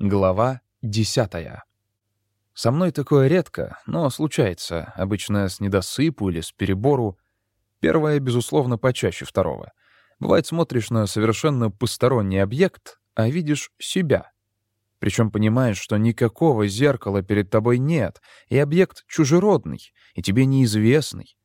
Глава десятая. Со мной такое редко, но случается, обычно с недосыпу или с перебору. Первое, безусловно, почаще второго. Бывает, смотришь на совершенно посторонний объект, а видишь себя. Причем понимаешь, что никакого зеркала перед тобой нет, и объект чужеродный, и тебе неизвестный.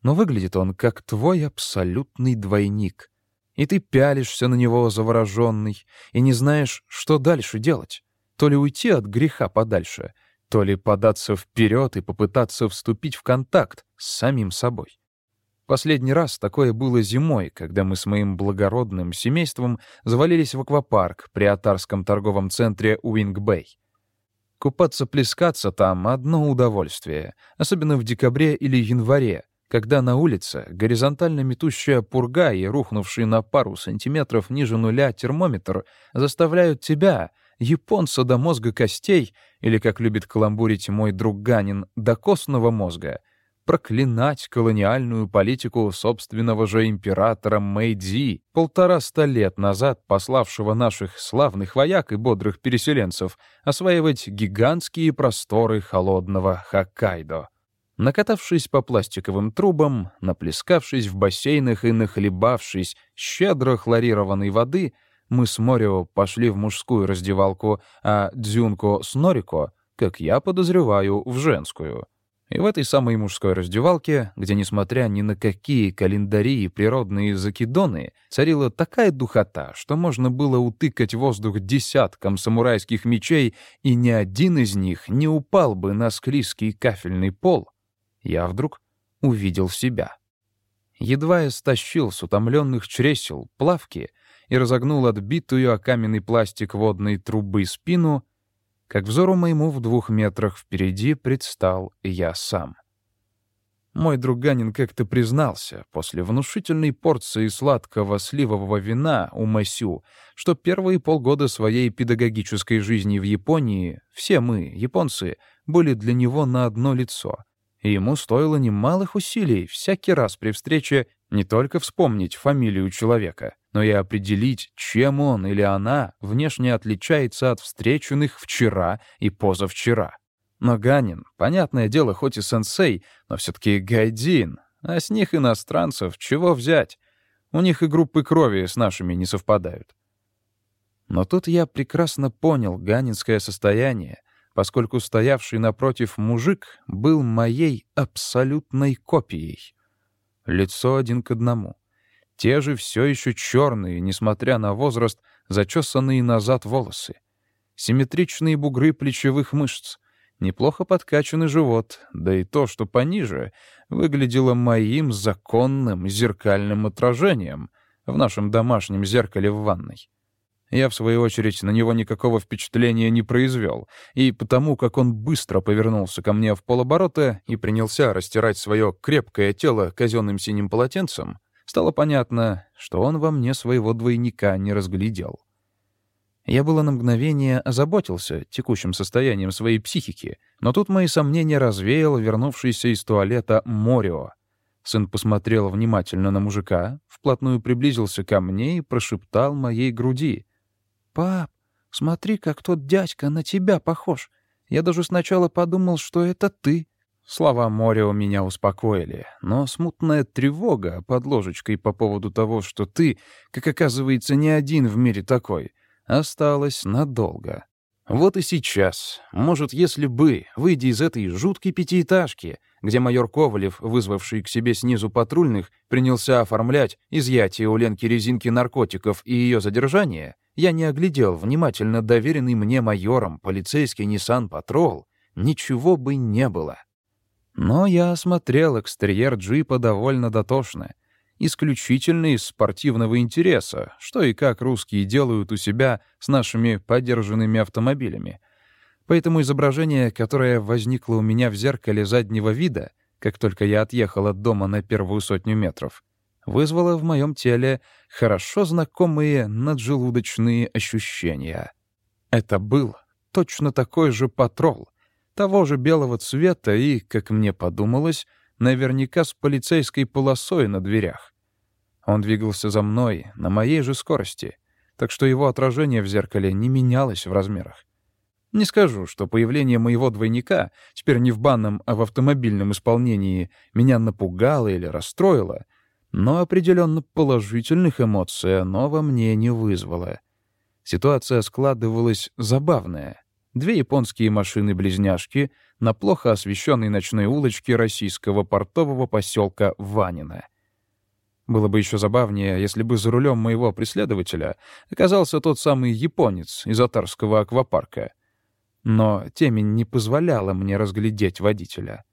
Но выглядит он как твой абсолютный двойник — и ты пялишься на него завороженный, и не знаешь, что дальше делать. То ли уйти от греха подальше, то ли податься вперед и попытаться вступить в контакт с самим собой. Последний раз такое было зимой, когда мы с моим благородным семейством завалились в аквапарк при отарском торговом центре Wing Bay. Купаться-плескаться там — одно удовольствие, особенно в декабре или январе, когда на улице горизонтально метущая пурга и рухнувший на пару сантиметров ниже нуля термометр заставляют тебя, японца до мозга костей, или, как любит каламбурить мой друг Ганин, до костного мозга, проклинать колониальную политику собственного же императора Мэйдзи, полтораста лет назад пославшего наших славных вояк и бодрых переселенцев осваивать гигантские просторы холодного Хоккайдо. Накатавшись по пластиковым трубам, наплескавшись в бассейнах и нахлебавшись щедро хлорированной воды, мы с Морио пошли в мужскую раздевалку, а Дзюнко с Норико, как я подозреваю, в женскую. И в этой самой мужской раздевалке, где, несмотря ни на какие календари и природные закидоны, царила такая духота, что можно было утыкать воздух десяткам самурайских мечей, и ни один из них не упал бы на склизкий кафельный пол — я вдруг увидел себя. Едва я стащил с утомленных чресел плавки и разогнул отбитую о каменный пластик водной трубы спину, как взору моему в двух метрах впереди предстал я сам. Мой друганин как-то признался после внушительной порции сладкого сливового вина у Масю, что первые полгода своей педагогической жизни в Японии все мы, японцы, были для него на одно лицо — и ему стоило немалых усилий всякий раз при встрече не только вспомнить фамилию человека, но и определить, чем он или она внешне отличается от встреченных вчера и позавчера. Но Ганин, понятное дело, хоть и сенсей, но все-таки гайдин, а с них иностранцев чего взять? У них и группы крови с нашими не совпадают. Но тут я прекрасно понял ганинское состояние, поскольку стоявший напротив мужик был моей абсолютной копией. Лицо один к одному. Те же все еще черные, несмотря на возраст, зачесанные назад волосы. Симметричные бугры плечевых мышц. Неплохо подкачанный живот, да и то, что пониже, выглядело моим законным зеркальным отражением в нашем домашнем зеркале в ванной. Я, в свою очередь, на него никакого впечатления не произвел, и потому как он быстро повернулся ко мне в полоборота и принялся растирать свое крепкое тело казенным синим полотенцем, стало понятно, что он во мне своего двойника не разглядел. Я было на мгновение озаботился текущим состоянием своей психики, но тут мои сомнения развеял вернувшийся из туалета Морио. Сын посмотрел внимательно на мужика, вплотную приблизился ко мне и прошептал моей груди. «Пап, смотри, как тот дядька на тебя похож. Я даже сначала подумал, что это ты». Слова Морио меня успокоили, но смутная тревога под ложечкой по поводу того, что ты, как оказывается, не один в мире такой, осталась надолго. Вот и сейчас, может, если бы, выйдя из этой жуткой пятиэтажки, где майор Ковалев, вызвавший к себе снизу патрульных, принялся оформлять изъятие у Ленки резинки наркотиков и ее задержание, я не оглядел внимательно доверенный мне майором полицейский Nissan Patrol, ничего бы не было. Но я осмотрел экстерьер джипа довольно дотошно, исключительно из спортивного интереса, что и как русские делают у себя с нашими подержанными автомобилями. Поэтому изображение, которое возникло у меня в зеркале заднего вида, как только я отъехал от дома на первую сотню метров, вызвало в моем теле хорошо знакомые наджелудочные ощущения. Это был точно такой же патрол, того же белого цвета и, как мне подумалось, наверняка с полицейской полосой на дверях. Он двигался за мной на моей же скорости, так что его отражение в зеркале не менялось в размерах. Не скажу, что появление моего двойника, теперь не в банном, а в автомобильном исполнении, меня напугало или расстроило, но определенно положительных эмоций оно во мне не вызвало. Ситуация складывалась забавная. Две японские машины-близняшки на плохо освещенной ночной улочке российского портового поселка Ванина. Было бы еще забавнее, если бы за рулем моего преследователя оказался тот самый японец из Атарского аквапарка. Но темень не позволяла мне разглядеть водителя.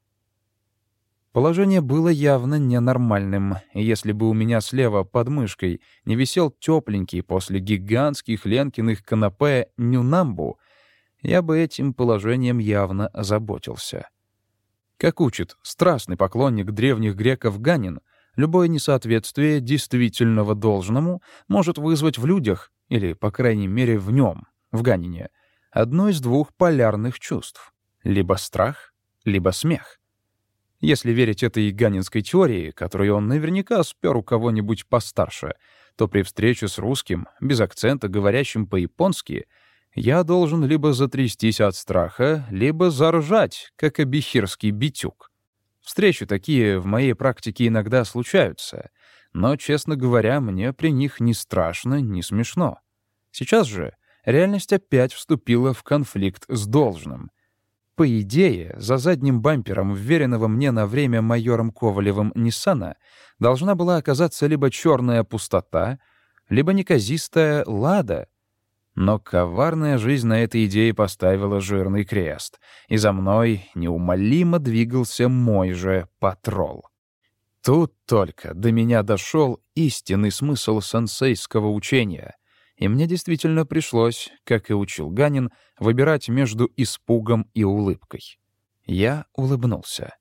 Положение было явно ненормальным, если бы у меня слева под мышкой не висел тепленький после гигантских Ленкиных канапе Нюнамбу, я бы этим положением явно озаботился. Как учит страстный поклонник древних греков Ганин, любое несоответствие действительного должному может вызвать в людях, или, по крайней мере, в нем, в Ганине, одно из двух полярных чувств — либо страх, либо смех — если верить этой ганинской теории, которую он наверняка спер у кого-нибудь постарше, то при встрече с русским, без акцента, говорящим по-японски, я должен либо затрястись от страха, либо заржать, как обихирский битюк. Встречи такие в моей практике иногда случаются, но, честно говоря, мне при них не страшно, не смешно. Сейчас же реальность опять вступила в конфликт с должным. По идее, за задним бампером, вверенного мне на время майором Ковалевым Ниссана, должна была оказаться либо черная пустота, либо неказистая лада. Но коварная жизнь на этой идее поставила жирный крест, и за мной неумолимо двигался мой же патрол. Тут только до меня дошел истинный смысл сенсейского учения — и мне действительно пришлось, как и учил Ганин, выбирать между испугом и улыбкой. Я улыбнулся.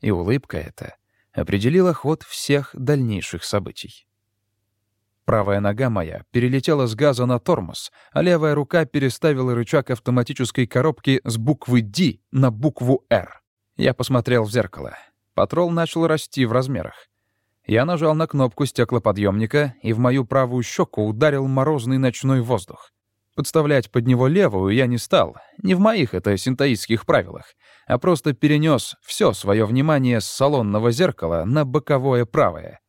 И улыбка эта определила ход всех дальнейших событий. Правая нога моя перелетела с газа на тормоз, а левая рука переставила рычаг автоматической коробки с буквы «Д» на букву «Р». Я посмотрел в зеркало. Патрол начал расти в размерах. Я нажал на кнопку стеклоподъемника, и в мою правую щеку ударил морозный ночной воздух. Подставлять под него левую я не стал, не в моих это синтаистских правилах, а просто перенес все свое внимание с салонного зеркала на боковое правое.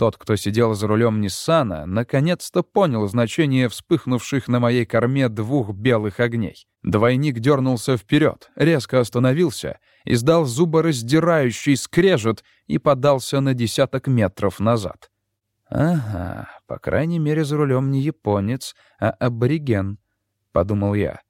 Тот, кто сидел за рулем Ниссана, наконец-то понял значение вспыхнувших на моей корме двух белых огней. Двойник дернулся вперед, резко остановился, издал зубораздирающий скрежет и подался на десяток метров назад. «Ага, по крайней мере, за рулем не японец, а абориген», — подумал я.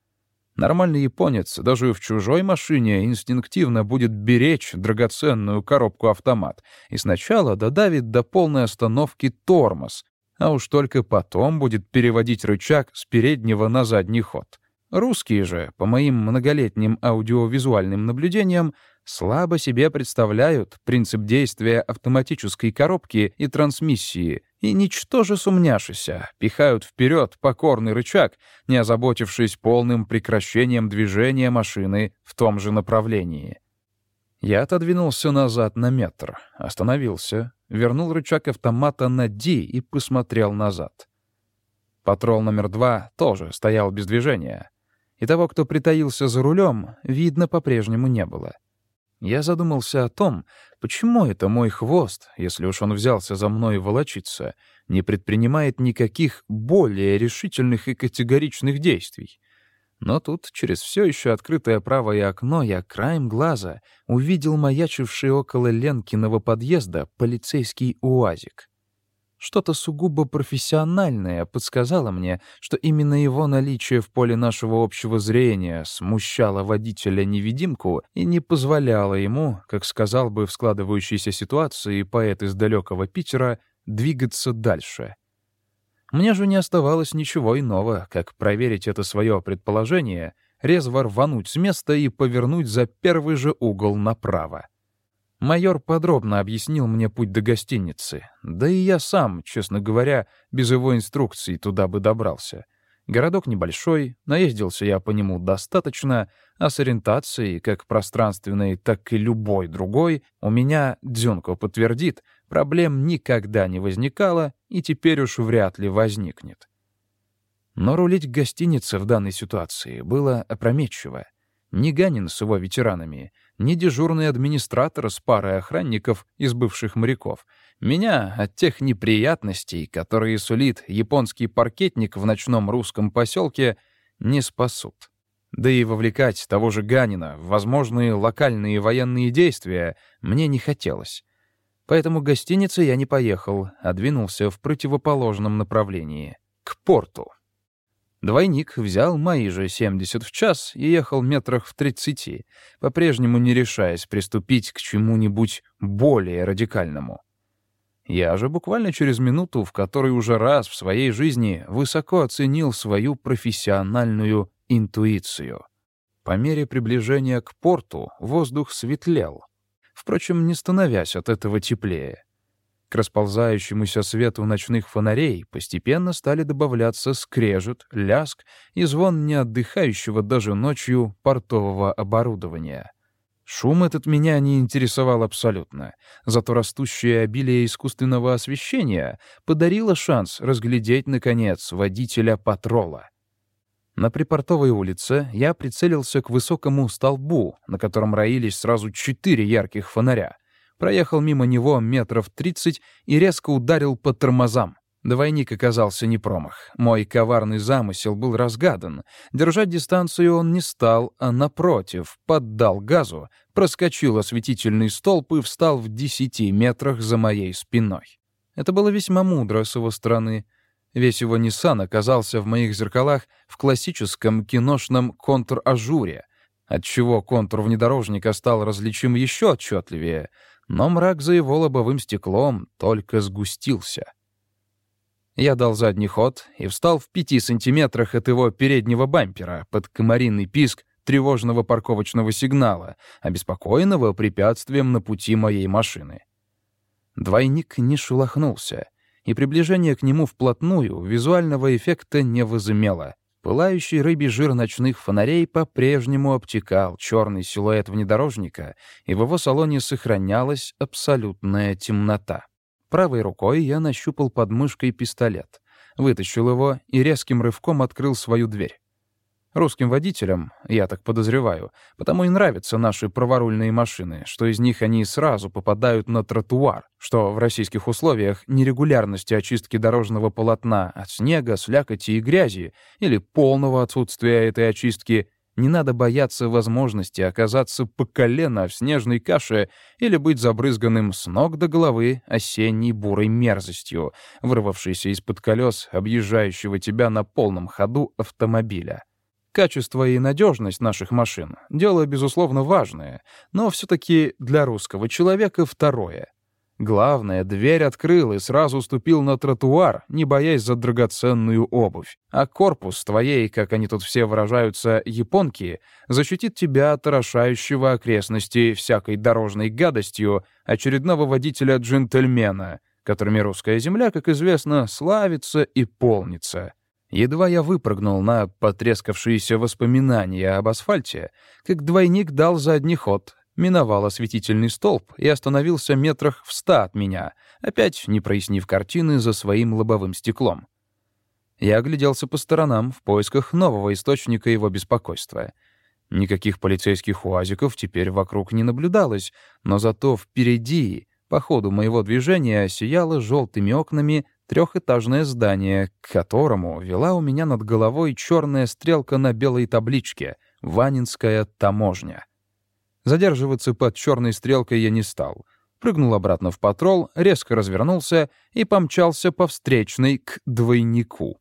Нормальный японец даже в чужой машине инстинктивно будет беречь драгоценную коробку-автомат и сначала додавит до полной остановки тормоз, а уж только потом будет переводить рычаг с переднего на задний ход. Русские же, по моим многолетним аудиовизуальным наблюдениям, слабо себе представляют принцип действия автоматической коробки и трансмиссии и, ничтоже сумняшися, пихают вперед покорный рычаг, не озаботившись полным прекращением движения машины в том же направлении. Я отодвинулся назад на метр, остановился, вернул рычаг автомата на «Д» и посмотрел назад. Патрол номер два тоже стоял без движения, и того, кто притаился за рулем, видно по-прежнему не было. Я задумался о том, почему это мой хвост, если уж он взялся за мной волочиться, не предпринимает никаких более решительных и категоричных действий. Но тут, через все еще открытое правое окно, я краем глаза увидел маячивший около Ленкиного подъезда полицейский УАЗик. Что-то сугубо профессиональное подсказало мне, что именно его наличие в поле нашего общего зрения смущало водителя-невидимку и не позволяло ему, как сказал бы в складывающейся ситуации поэт из далекого Питера, двигаться дальше. Мне же не оставалось ничего иного, как проверить это свое предположение, резво рвануть с места и повернуть за первый же угол направо. Майор подробно объяснил мне путь до гостиницы. Да и я сам, честно говоря, без его инструкций туда бы добрался. Городок небольшой, наездился я по нему достаточно, а с ориентацией, как пространственной, так и любой другой, у меня, Дзюнко подтвердит, проблем никогда не возникало и теперь уж вряд ли возникнет. Но рулить к гостинице в данной ситуации было опрометчиво. Ни Ганин с его ветеранами, ни дежурный администратор с парой охранников из бывших моряков. Меня от тех неприятностей, которые сулит японский паркетник в ночном русском поселке, не спасут. Да и вовлекать того же Ганина в возможные локальные военные действия мне не хотелось. Поэтому к я не поехал, а двинулся в противоположном направлении — к порту. Двойник взял мои же 70 в час и ехал метрах в 30, по-прежнему не решаясь приступить к чему-нибудь более радикальному. Я же буквально через минуту, в которой уже раз в своей жизни высоко оценил свою профессиональную интуицию. По мере приближения к порту воздух светлел, впрочем, не становясь от этого теплее. К расползающемуся свету ночных фонарей постепенно стали добавляться скрежет, ляск и звон неотдыхающего даже ночью портового оборудования. Шум этот меня не интересовал абсолютно, зато растущее обилие искусственного освещения подарило шанс разглядеть, наконец, водителя патрола. На припортовой улице я прицелился к высокому столбу, на котором роились сразу четыре ярких фонаря проехал мимо него метров тридцать и резко ударил по тормозам. Двойник оказался не промах. Мой коварный замысел был разгадан. Держать дистанцию он не стал, а напротив, поддал газу, проскочил осветительный столб и встал в десяти метрах за моей спиной. Это было весьма мудро с его стороны. Весь его Ниссан оказался в моих зеркалах в классическом киношном контр-ажуре, отчего контур внедорожника стал различим еще отчетливее — но мрак за его лобовым стеклом только сгустился. Я дал задний ход и встал в пяти сантиметрах от его переднего бампера под комаринный писк тревожного парковочного сигнала, обеспокоенного препятствием на пути моей машины. Двойник не шелохнулся, и приближение к нему вплотную визуального эффекта не возымело. Пылающий рыбий жир ночных фонарей по-прежнему обтекал черный силуэт внедорожника, и в его салоне сохранялась абсолютная темнота. Правой рукой я нащупал под мышкой пистолет, вытащил его и резким рывком открыл свою дверь. Русским водителям, я так подозреваю, потому и нравятся наши праворульные машины, что из них они сразу попадают на тротуар, что в российских условиях нерегулярности очистки дорожного полотна от снега, слякоти и грязи или полного отсутствия этой очистки не надо бояться возможности оказаться по колено в снежной каше или быть забрызганным с ног до головы осенней бурой мерзостью, вырвавшейся из-под колес объезжающего тебя на полном ходу автомобиля. Качество и надежность наших машин — дело, безусловно, важное, но все-таки для русского человека второе. Главное, дверь открыл и сразу ступил на тротуар, не боясь за драгоценную обувь. А корпус твоей, как они тут все выражаются, японки, защитит тебя от орошающего окрестности всякой дорожной гадостью очередного водителя-джентльмена, которыми русская земля, как известно, славится и полнится. Едва я выпрыгнул на потрескавшиеся воспоминания об асфальте, как двойник дал задний ход, миновал осветительный столб и остановился метрах в ста от меня, опять не прояснив картины за своим лобовым стеклом. Я огляделся по сторонам в поисках нового источника его беспокойства. Никаких полицейских уазиков теперь вокруг не наблюдалось, но зато впереди, по ходу моего движения, сияло желтыми окнами трехэтажное здание, к которому вела у меня над головой черная стрелка на белой табличке «Ванинская таможня». Задерживаться под черной стрелкой я не стал. Прыгнул обратно в патрол, резко развернулся и помчался по встречной к двойнику.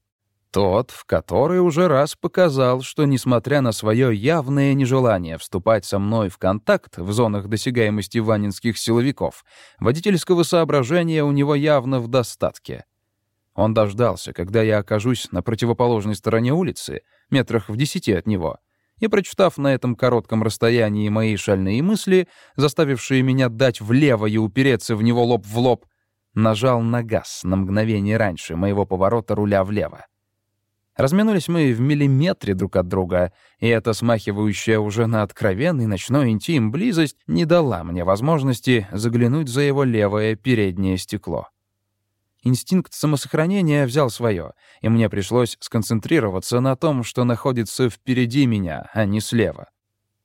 Тот, в который уже раз показал, что, несмотря на свое явное нежелание вступать со мной в контакт в зонах досягаемости ванинских силовиков, водительского соображения у него явно в достатке. Он дождался, когда я окажусь на противоположной стороне улицы, метрах в десяти от него, и, прочитав на этом коротком расстоянии мои шальные мысли, заставившие меня дать влево и упереться в него лоб в лоб, нажал на газ на мгновение раньше моего поворота руля влево. Разминулись мы в миллиметре друг от друга, и эта смахивающая уже на откровенный ночной интим близость не дала мне возможности заглянуть за его левое переднее стекло. Инстинкт самосохранения взял свое, и мне пришлось сконцентрироваться на том, что находится впереди меня, а не слева.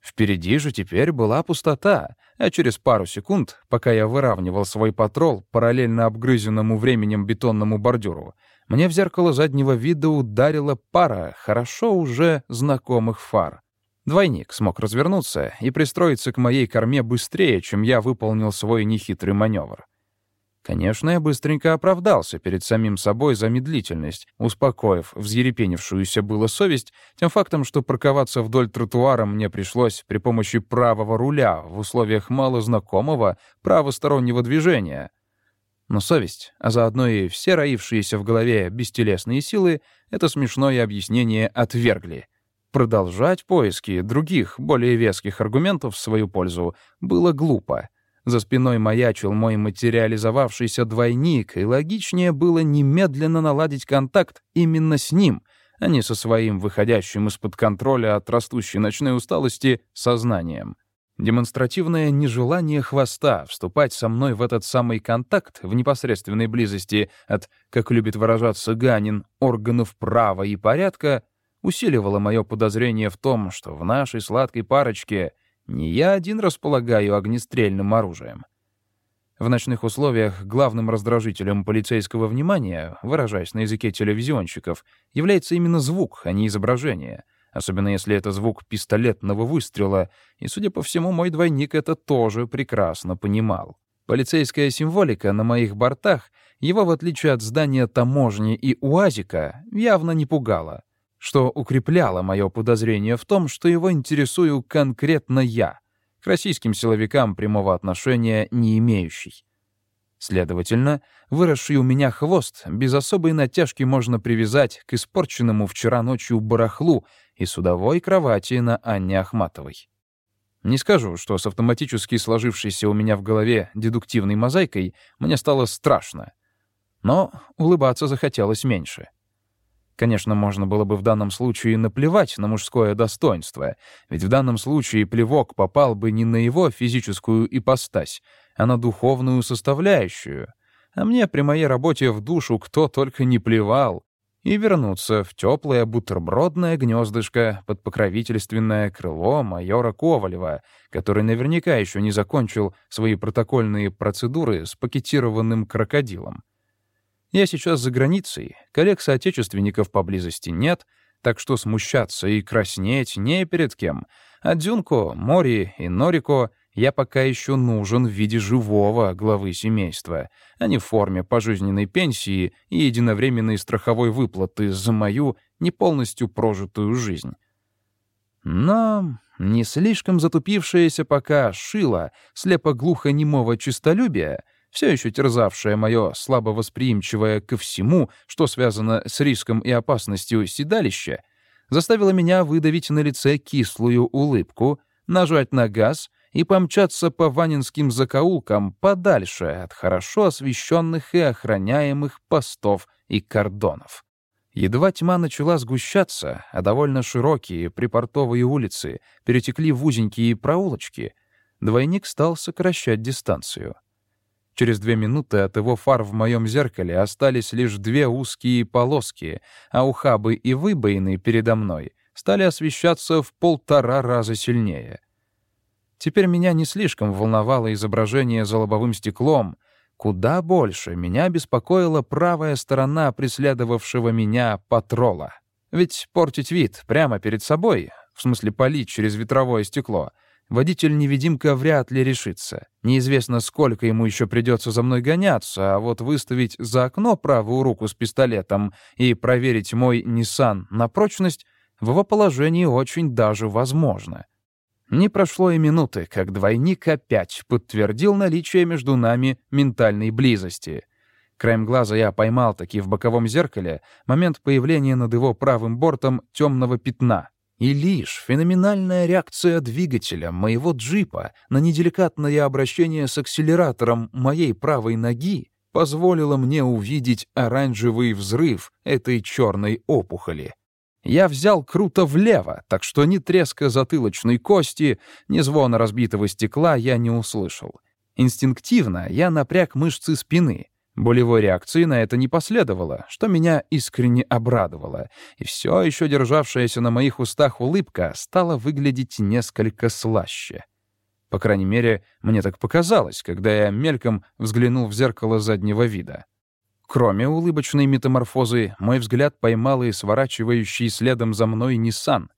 Впереди же теперь была пустота, а через пару секунд, пока я выравнивал свой патрол параллельно обгрызенному временем бетонному бордюру, мне в зеркало заднего вида ударила пара хорошо уже знакомых фар. Двойник смог развернуться и пристроиться к моей корме быстрее, чем я выполнил свой нехитрый маневр. Конечно, я быстренько оправдался перед самим собой за медлительность, успокоив взъерепенившуюся было совесть тем фактом, что парковаться вдоль тротуара мне пришлось при помощи правого руля в условиях малознакомого правостороннего движения. Но совесть, а заодно и все роившиеся в голове бестелесные силы, это смешное объяснение отвергли. Продолжать поиски других, более веских аргументов в свою пользу было глупо — за спиной маячил мой материализовавшийся двойник, и логичнее было немедленно наладить контакт именно с ним, а не со своим выходящим из-под контроля от растущей ночной усталости сознанием. Демонстративное нежелание хвоста вступать со мной в этот самый контакт в непосредственной близости от, как любит выражаться Ганин, органов права и порядка усиливало мое подозрение в том, что в нашей сладкой парочке — не я один располагаю огнестрельным оружием. В ночных условиях главным раздражителем полицейского внимания, выражаясь на языке телевизионщиков, является именно звук, а не изображение, особенно если это звук пистолетного выстрела, и, судя по всему, мой двойник это тоже прекрасно понимал. Полицейская символика на моих бортах его, в отличие от здания таможни и УАЗика, явно не пугала — что укрепляло мое подозрение в том, что его интересую конкретно я, к российским силовикам прямого отношения не имеющий. Следовательно, выросший у меня хвост без особой натяжки можно привязать к испорченному вчера ночью барахлу и судовой кровати на Анне Ахматовой. Не скажу, что с автоматически сложившейся у меня в голове дедуктивной мозаикой мне стало страшно. Но улыбаться захотелось меньше. Конечно, можно было бы в данном случае наплевать на мужское достоинство, ведь в данном случае плевок попал бы не на его физическую ипостась, а на духовную составляющую. А мне при моей работе в душу кто только не плевал. И вернуться в теплое бутербродное гнездышко под покровительственное крыло майора Ковалева, который наверняка еще не закончил свои протокольные процедуры с пакетированным крокодилом. Я сейчас за границей, коллег-соотечественников поблизости нет, так что смущаться и краснеть не перед кем. А Дюнко, Мори и Норико я пока еще нужен в виде живого главы семейства, а не в форме пожизненной пенсии и единовременной страховой выплаты за мою не полностью прожитую жизнь. Но не слишком затупившаяся пока шила слепо-глухо-немого честолюбия — все еще терзавшее мое слабовосприимчивое ко всему, что связано с риском и опасностью седалища, заставило меня выдавить на лице кислую улыбку, нажать на газ и помчаться по ванинским закоулкам подальше от хорошо освещенных и охраняемых постов и кордонов. Едва тьма начала сгущаться, а довольно широкие припортовые улицы перетекли в узенькие проулочки, двойник стал сокращать дистанцию — Через две минуты от его фар в моем зеркале остались лишь две узкие полоски, а ухабы и выбоины передо мной стали освещаться в полтора раза сильнее. Теперь меня не слишком волновало изображение за лобовым стеклом. Куда больше меня беспокоила правая сторона преследовавшего меня патрола. Ведь портить вид прямо перед собой, в смысле палить через ветровое стекло — Водитель-невидимка вряд ли решится. Неизвестно, сколько ему еще придется за мной гоняться, а вот выставить за окно правую руку с пистолетом и проверить мой Nissan на прочность в его положении очень даже возможно. Не прошло и минуты, как двойник опять подтвердил наличие между нами ментальной близости. Краем глаза я поймал таки в боковом зеркале момент появления над его правым бортом темного пятна — и лишь феноменальная реакция двигателя моего джипа на неделикатное обращение с акселератором моей правой ноги позволила мне увидеть оранжевый взрыв этой черной опухоли. Я взял круто влево, так что ни треска затылочной кости, ни звона разбитого стекла я не услышал. Инстинктивно я напряг мышцы спины, Болевой реакции на это не последовало, что меня искренне обрадовало, и все еще державшаяся на моих устах улыбка стала выглядеть несколько слаще. По крайней мере, мне так показалось, когда я мельком взглянул в зеркало заднего вида. Кроме улыбочной метаморфозы, мой взгляд поймал и сворачивающий следом за мной Ниссан.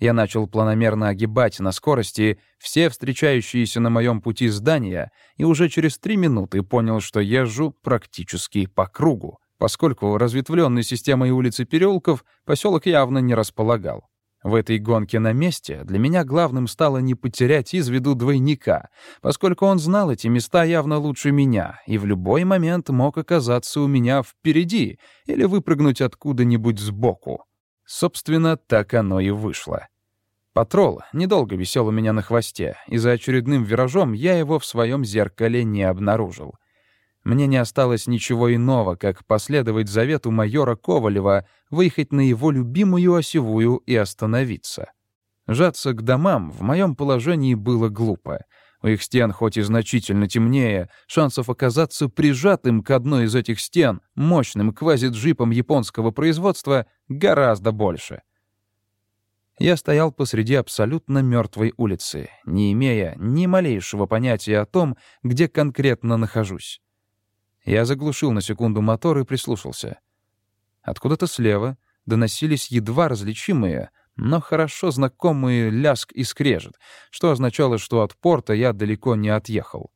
Я начал планомерно огибать на скорости все встречающиеся на моем пути здания и уже через три минуты понял, что езжу практически по кругу, поскольку разветвленной системой улиц и переулков поселок явно не располагал. В этой гонке на месте для меня главным стало не потерять из виду двойника, поскольку он знал эти места явно лучше меня и в любой момент мог оказаться у меня впереди или выпрыгнуть откуда-нибудь сбоку. Собственно, так оно и вышло. Патрол недолго висел у меня на хвосте, и за очередным виражом я его в своем зеркале не обнаружил. Мне не осталось ничего иного, как последовать завету майора Ковалева, выехать на его любимую осевую и остановиться. Жаться к домам в моем положении было глупо. У их стен хоть и значительно темнее, шансов оказаться прижатым к одной из этих стен, мощным квази-джипом японского производства, гораздо больше. Я стоял посреди абсолютно мертвой улицы, не имея ни малейшего понятия о том, где конкретно нахожусь. Я заглушил на секунду мотор и прислушался. Откуда-то слева доносились едва различимые, но хорошо знакомые ляск и скрежет, что означало, что от порта я далеко не отъехал.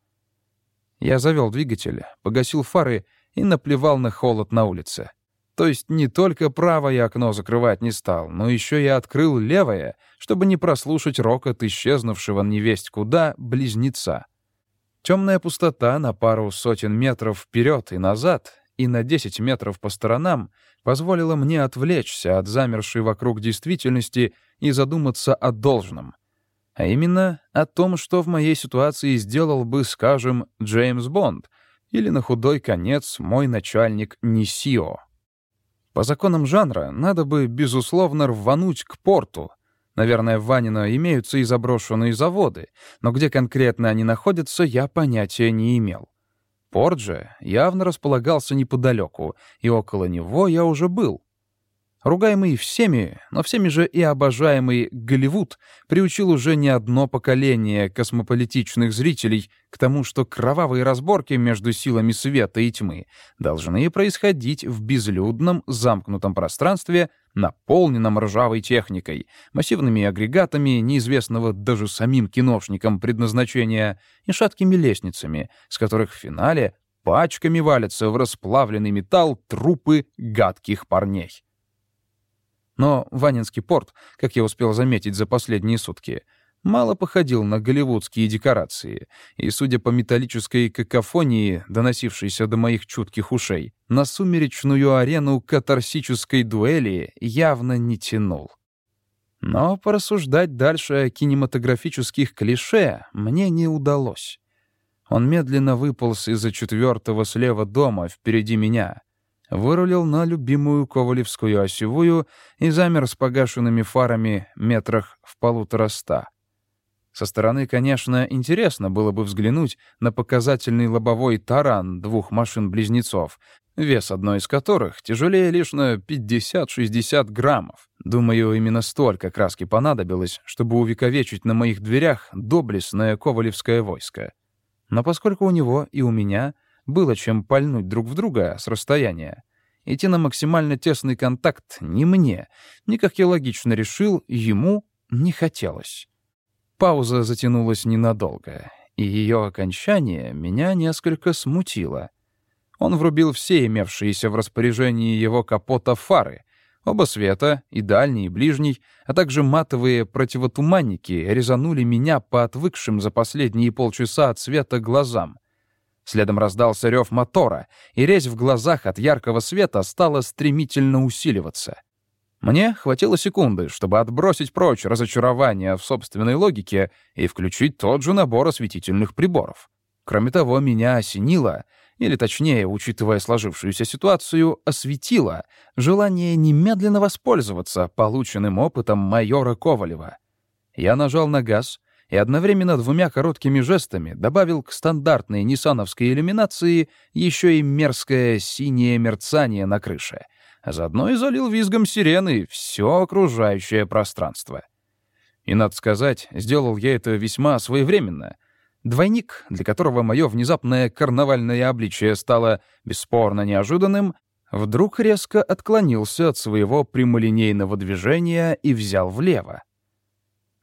Я завел двигатель, погасил фары и наплевал на холод на улице. То есть не только правое окно закрывать не стал, но еще и открыл левое, чтобы не прослушать рокот исчезнувшего невесть куда близнеца. Темная пустота на пару сотен метров вперед и назад и на 10 метров по сторонам позволила мне отвлечься от замершей вокруг действительности и задуматься о должном. А именно о том, что в моей ситуации сделал бы, скажем, Джеймс Бонд или на худой конец мой начальник Нисио. По законам жанра надо бы, безусловно, рвануть к порту — Наверное, в Ванино имеются и заброшенные заводы, но где конкретно они находятся, я понятия не имел. Порт же явно располагался неподалеку, и около него я уже был. Ругаемый всеми, но всеми же и обожаемый Голливуд приучил уже не одно поколение космополитичных зрителей к тому, что кровавые разборки между силами света и тьмы должны происходить в безлюдном замкнутом пространстве, наполненном ржавой техникой, массивными агрегатами неизвестного даже самим киношникам предназначения и шаткими лестницами, с которых в финале пачками валятся в расплавленный металл трупы гадких парней. Но Ванинский порт, как я успел заметить за последние сутки, мало походил на голливудские декорации, и, судя по металлической какофонии, доносившейся до моих чутких ушей, на сумеречную арену катарсической дуэли явно не тянул. Но порассуждать дальше о кинематографических клише мне не удалось. Он медленно выполз из-за четвертого слева дома впереди меня — вырулил на любимую Ковалевскую осевую и замер с погашенными фарами метрах в полутора ста. Со стороны, конечно, интересно было бы взглянуть на показательный лобовой таран двух машин-близнецов, вес одной из которых тяжелее лишь на 50-60 граммов. Думаю, именно столько краски понадобилось, чтобы увековечить на моих дверях доблестное ковалевское войско. Но поскольку у него и у меня было чем пальнуть друг в друга с расстояния. Идти на максимально тесный контакт ни мне, ни, как я логично решил, ему не хотелось. Пауза затянулась ненадолго, и ее окончание меня несколько смутило. Он врубил все имевшиеся в распоряжении его капота фары, оба света, и дальний, и ближний, а также матовые противотуманники резанули меня по отвыкшим за последние полчаса от света глазам. Следом раздался рев мотора, и резь в глазах от яркого света стала стремительно усиливаться. Мне хватило секунды, чтобы отбросить прочь разочарование в собственной логике и включить тот же набор осветительных приборов. Кроме того, меня осенило, или точнее, учитывая сложившуюся ситуацию, осветило желание немедленно воспользоваться полученным опытом майора Ковалева. Я нажал на газ, и одновременно двумя короткими жестами добавил к стандартной ниссановской иллюминации еще и мерзкое синее мерцание на крыше, а заодно и залил визгом сирены все окружающее пространство. И, надо сказать, сделал я это весьма своевременно. Двойник, для которого мое внезапное карнавальное обличие стало бесспорно неожиданным, вдруг резко отклонился от своего прямолинейного движения и взял влево.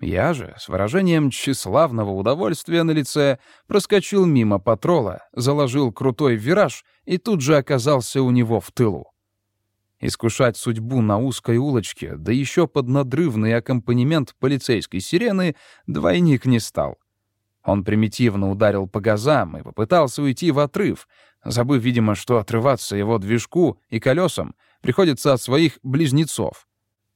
Я же, с выражением тщеславного удовольствия на лице, проскочил мимо патрола, заложил крутой вираж и тут же оказался у него в тылу. Искушать судьбу на узкой улочке, да еще под надрывный аккомпанемент полицейской сирены, двойник не стал. Он примитивно ударил по газам и попытался уйти в отрыв, забыв, видимо, что отрываться его движку и колесам приходится от своих близнецов —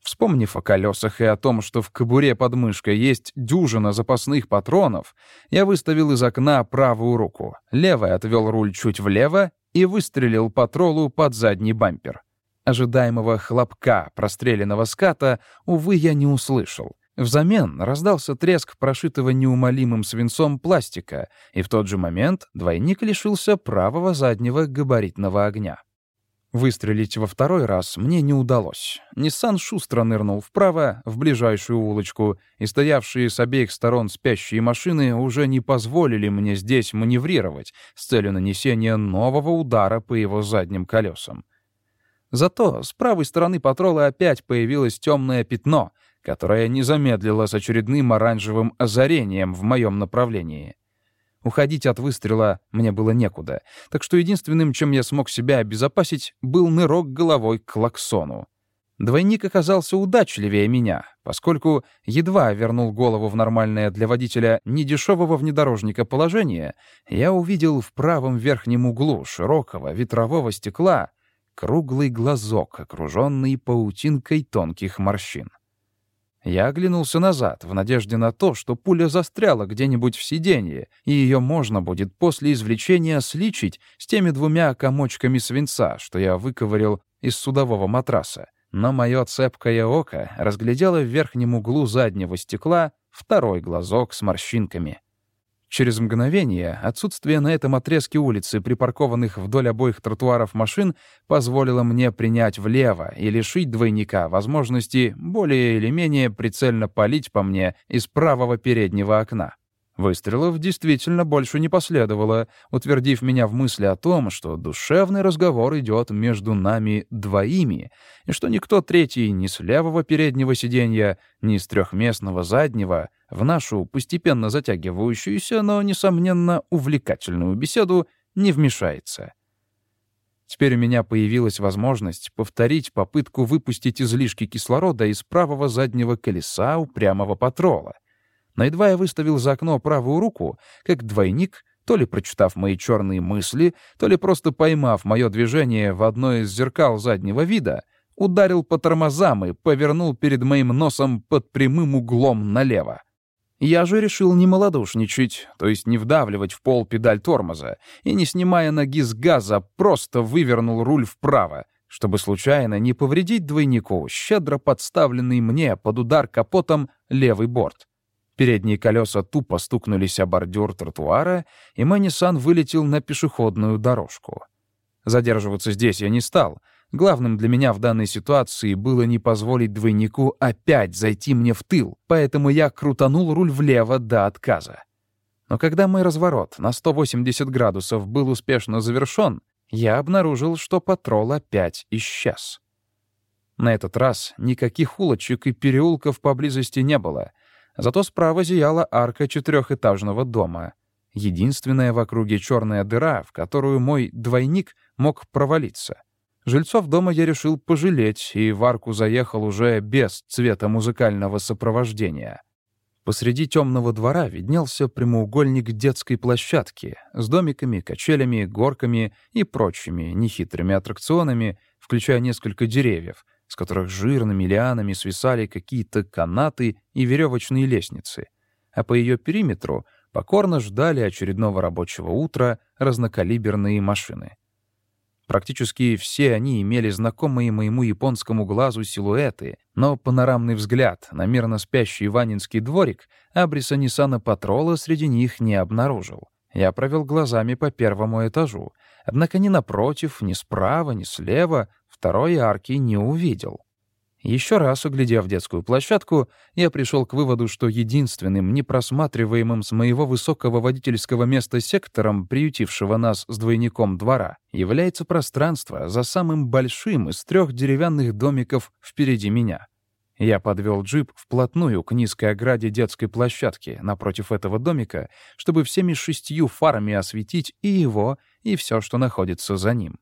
Вспомнив о колесах и о том, что в кобуре под мышкой есть дюжина запасных патронов, я выставил из окна правую руку, левой отвел руль чуть влево и выстрелил по троллу под задний бампер. Ожидаемого хлопка простреленного ската, увы, я не услышал. Взамен раздался треск прошитого неумолимым свинцом пластика, и в тот же момент двойник лишился правого заднего габаритного огня. Выстрелить во второй раз мне не удалось. Ниссан шустро нырнул вправо, в ближайшую улочку, и стоявшие с обеих сторон спящие машины уже не позволили мне здесь маневрировать с целью нанесения нового удара по его задним колесам. Зато с правой стороны патрола опять появилось темное пятно, которое не замедлило с очередным оранжевым озарением в моем направлении — Уходить от выстрела мне было некуда, так что единственным, чем я смог себя обезопасить, был нырок головой к клаксону. Двойник оказался удачливее меня, поскольку едва вернул голову в нормальное для водителя недешевого внедорожника положение, я увидел в правом верхнем углу широкого ветрового стекла круглый глазок, окруженный паутинкой тонких морщин. Я оглянулся назад, в надежде на то, что пуля застряла где-нибудь в сиденье, и ее можно будет после извлечения сличить с теми двумя комочками свинца, что я выковырил из судового матраса. Но мое цепкое око разглядело в верхнем углу заднего стекла второй глазок с морщинками. Через мгновение отсутствие на этом отрезке улицы, припаркованных вдоль обоих тротуаров машин, позволило мне принять влево и лишить двойника возможности более или менее прицельно палить по мне из правого переднего окна. Выстрелов действительно больше не последовало, утвердив меня в мысли о том, что душевный разговор идет между нами двоими, и что никто третий ни с левого переднего сиденья, ни с трехместного заднего в нашу постепенно затягивающуюся, но, несомненно, увлекательную беседу не вмешается. Теперь у меня появилась возможность повторить попытку выпустить излишки кислорода из правого заднего колеса упрямого патрола — но едва я выставил за окно правую руку, как двойник, то ли прочитав мои черные мысли, то ли просто поймав мое движение в одно из зеркал заднего вида, ударил по тормозам и повернул перед моим носом под прямым углом налево. Я же решил не малодушничать, то есть не вдавливать в пол педаль тормоза, и, не снимая ноги с газа, просто вывернул руль вправо, чтобы случайно не повредить двойнику, щедро подставленный мне под удар капотом левый борт. Передние колеса тупо стукнулись о бордюр тротуара, и Мэнни-сан вылетел на пешеходную дорожку. Задерживаться здесь я не стал. Главным для меня в данной ситуации было не позволить двойнику опять зайти мне в тыл, поэтому я крутанул руль влево до отказа. Но когда мой разворот на 180 градусов был успешно завершен, я обнаружил, что патрол опять исчез. На этот раз никаких улочек и переулков поблизости не было — Зато справа зияла арка четырехэтажного дома. Единственная в округе черная дыра, в которую мой двойник мог провалиться. Жильцов дома я решил пожалеть, и в арку заехал уже без цвета музыкального сопровождения. Посреди темного двора виднелся прямоугольник детской площадки с домиками, качелями, горками и прочими нехитрыми аттракционами, включая несколько деревьев — с которых жирными лианами свисали какие-то канаты и веревочные лестницы, а по ее периметру покорно ждали очередного рабочего утра разнокалиберные машины. Практически все они имели знакомые моему японскому глазу силуэты, но панорамный взгляд на мирно спящий Ванинский дворик Абриса Ниссана Патрола среди них не обнаружил. Я провел глазами по первому этажу, однако ни напротив, ни справа, ни слева второй арки не увидел. Еще раз углядев детскую площадку, я пришел к выводу, что единственным непросматриваемым с моего высокого водительского места сектором, приютившего нас с двойником двора, является пространство за самым большим из трех деревянных домиков впереди меня. Я подвел джип вплотную к низкой ограде детской площадки напротив этого домика, чтобы всеми шестью фарами осветить и его, и все, что находится за ним.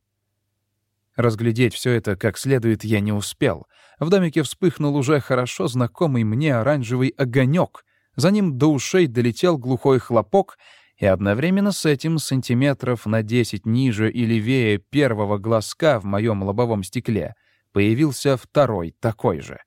Разглядеть все это как следует я не успел. В домике вспыхнул уже хорошо знакомый мне оранжевый огонек. За ним до ушей долетел глухой хлопок, и одновременно с этим сантиметров на десять ниже и левее первого глазка в моем лобовом стекле появился второй такой же.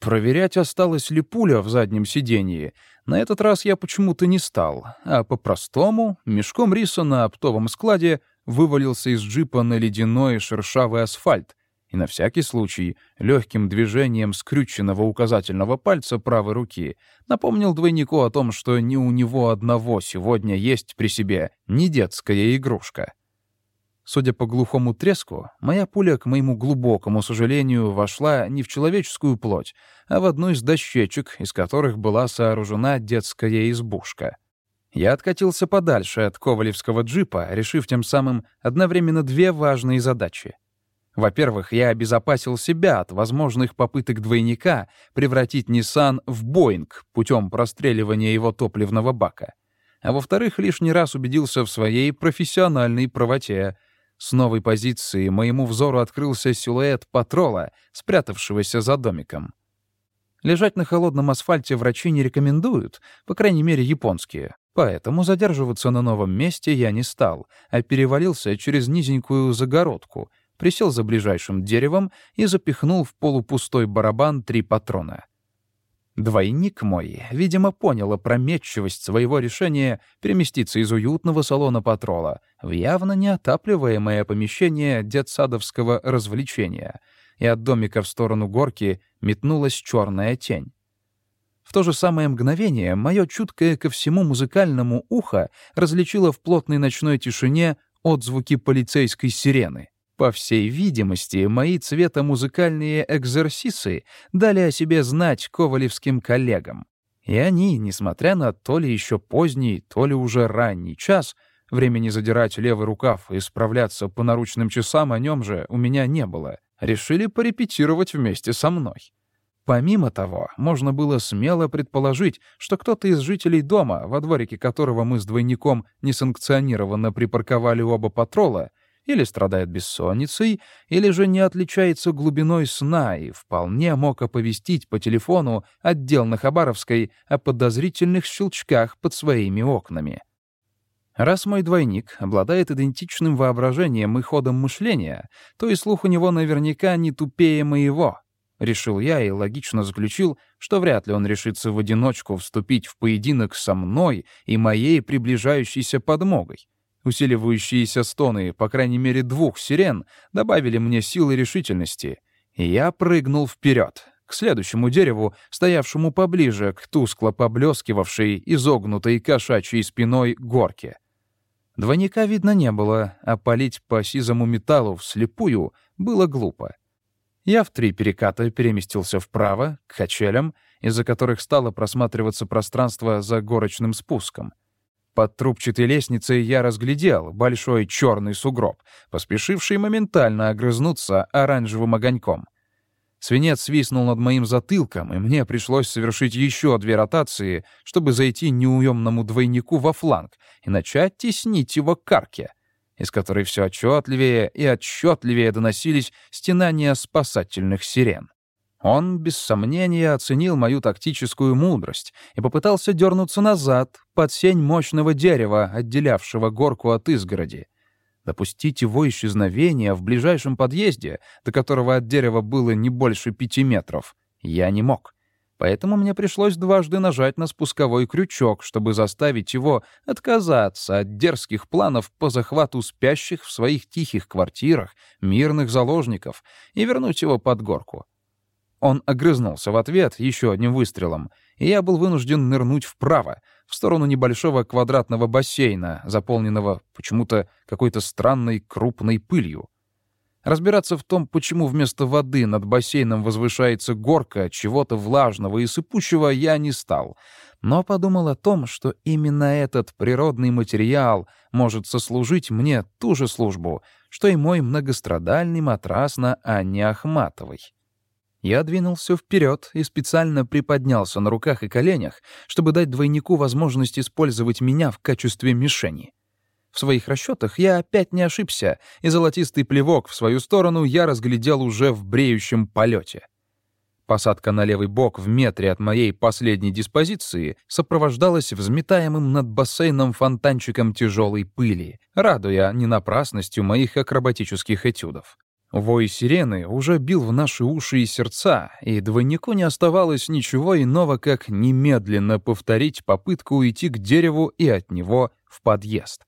Проверять, осталась ли пуля в заднем сиденье, на этот раз я почему-то не стал, а по-простому, мешком риса на оптовом складе — вывалился из джипа на ледяной шершавый асфальт и на всякий случай легким движением скрюченного указательного пальца правой руки напомнил двойнику о том, что ни у него одного сегодня есть при себе не детская игрушка. Судя по глухому треску, моя пуля, к моему глубокому сожалению, вошла не в человеческую плоть, а в одну из дощечек, из которых была сооружена детская избушка. Я откатился подальше от ковалевского джипа, решив тем самым одновременно две важные задачи. Во-первых, я обезопасил себя от возможных попыток двойника превратить Nissan в Боинг путем простреливания его топливного бака. А во-вторых, лишний раз убедился в своей профессиональной правоте. С новой позиции моему взору открылся силуэт патрола, спрятавшегося за домиком. Лежать на холодном асфальте врачи не рекомендуют, по крайней мере, японские. Поэтому задерживаться на новом месте я не стал, а перевалился через низенькую загородку, присел за ближайшим деревом и запихнул в полупустой барабан три патрона. Двойник мой, видимо, понял опрометчивость своего решения переместиться из уютного салона патрола в явно неотапливаемое помещение детсадовского развлечения, и от домика в сторону горки метнулась черная тень. То же самое мгновение мое чуткое ко всему музыкальному ухо различило в плотной ночной тишине отзвуки полицейской сирены. По всей видимости, мои цветомузыкальные экзерсисы дали о себе знать ковалевским коллегам. И они, несмотря на то ли еще поздний, то ли уже ранний час, времени задирать левый рукав и справляться по наручным часам о нем же у меня не было, решили порепетировать вместе со мной. Помимо того, можно было смело предположить, что кто-то из жителей дома, во дворике которого мы с двойником несанкционированно припарковали оба патрола, или страдает бессонницей, или же не отличается глубиной сна и вполне мог оповестить по телефону отдел на Хабаровской о подозрительных щелчках под своими окнами. Раз мой двойник обладает идентичным воображением и ходом мышления, то и слух у него наверняка не тупее моего — решил я и логично заключил, что вряд ли он решится в одиночку вступить в поединок со мной и моей приближающейся подмогой. Усиливающиеся стоны, по крайней мере, двух сирен, добавили мне силы решительности, и я прыгнул вперед, к следующему дереву, стоявшему поближе к тускло поблескивавшей, изогнутой кошачьей спиной горке. Двойника видно не было, а палить по сизому металлу вслепую было глупо. Я в три переката переместился вправо, к качелям, из-за которых стало просматриваться пространство за горочным спуском. Под трубчатой лестницей я разглядел большой черный сугроб, поспешивший моментально огрызнуться оранжевым огоньком. Свинец свистнул над моим затылком, и мне пришлось совершить еще две ротации, чтобы зайти неуемному двойнику во фланг и начать теснить его к карке — из которой все отчетливее и отчетливее доносились стенания спасательных сирен. Он, без сомнения, оценил мою тактическую мудрость и попытался дернуться назад, под сень мощного дерева, отделявшего горку от изгороди. Допустить его исчезновение в ближайшем подъезде, до которого от дерева было не больше пяти метров, я не мог. Поэтому мне пришлось дважды нажать на спусковой крючок, чтобы заставить его отказаться от дерзких планов по захвату спящих в своих тихих квартирах мирных заложников и вернуть его под горку. Он огрызнулся в ответ еще одним выстрелом, и я был вынужден нырнуть вправо, в сторону небольшого квадратного бассейна, заполненного почему-то какой-то странной крупной пылью. Разбираться в том, почему вместо воды над бассейном возвышается горка чего-то влажного и сыпучего, я не стал, но подумал о том, что именно этот природный материал может сослужить мне ту же службу, что и мой многострадальный матрас на Анне Ахматовой. Я двинулся вперед и специально приподнялся на руках и коленях, чтобы дать двойнику возможность использовать меня в качестве мишени. В своих расчетах я опять не ошибся, и золотистый плевок в свою сторону я разглядел уже в бреющем полете. Посадка на левый бок в метре от моей последней диспозиции сопровождалась взметаемым над бассейном фонтанчиком тяжелой пыли, радуя ненапрасностью моих акробатических этюдов. Вой сирены уже бил в наши уши и сердца, и двойнику не оставалось ничего иного, как немедленно повторить попытку уйти к дереву и от него в подъезд.